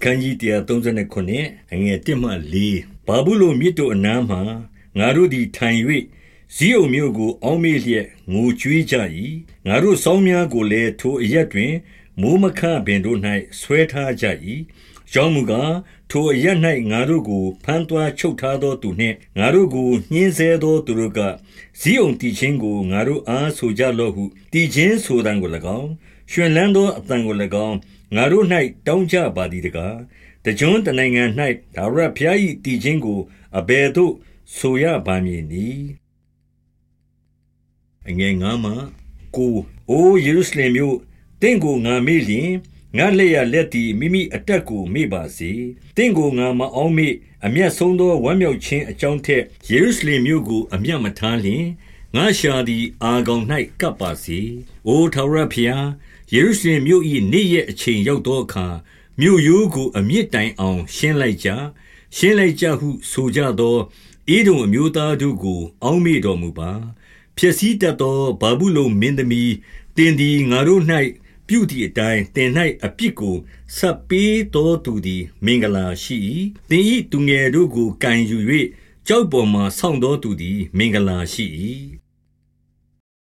အခန်းကြီး139အငယ်1မှ4ဘာဘူးလုံမြစ်တို့အနားမှာငါတို့သည်ထိုင်၍ဇီးုံမြို့ကို အောင်းမေလျက်ငိုကြွေးကြ၏ငါတို့ဆောင်းများကိုလည်းထိုအရက်တွင်မိုးမခပင်တို့၌ဆွဲထားကြ၏ ကြောင်းမူကား ထိုအရ၌ငါတို့ကိုဖမ်းသွားချုပ်ထားသောသူနှင့် ငါတို့ကို ညှင်းဆဲသောသူတို့ကဇီးုံတီချင်းကို ငါတို့အား ဆိုကြလော့ဟုတီချင်းဆိုတံကို၎င်းရှင်လန်းသောအတန်ကို၎င်း ငါတို့၌တောင်းကြပါသည်တကား တကြွတနိုင်ငံ၌ဒါဝရဘုရား၏တီချင်းကို အဘယ်သို့ ဆိုရပါမည်နည်းအငယ်ငါမှကိုအို ယေရုရှလင်မြို့တင့်ကို ငါမေ့လျင် ငါလက်ရလက်သည်မိမိအတက်ကိုမေ့ပါစေတင့်ကိုငါမအောင်မေ့အမျက်ဆုံးသောဝမ်းမြောက်ခြင်းအကြောင်းထက်ယေရုရှလင်မြို့ကိုအမျက်မထားလျင်ငါရှာသည်အာကောင်၌ကပ်ပါစေအိုထာဝရဘုရားယေရုရှလင်မြို့၏နေ့ရက်အချိန်ရောက်သောအခါမြို့ရိုးကိုအမြင့်တိုင်အောင်ရှင်းလိုက်ကြရှင်းလိုက်ကြဟုဆိုကြသောဧဒုံအမျိုးသားတို့ကို အောက်မေ့တော်မူပါ ဖြစ်စည်းတတ်သောဘာဘူးလုံမင်းသမီးတင်သည်ငါတို့၌ ပြုသည့်အတိုင်းတင်၌အပြစ်ကိုဆက်ပေးတော်သူသည် မင်္ဂလာရှိ၏တင်ဤသူငယ်တို့ကိုကံယူ၍ကြောက်ပေါ်မှဆောင်းတော်သူသည် မင်္ဂလာရှိ၏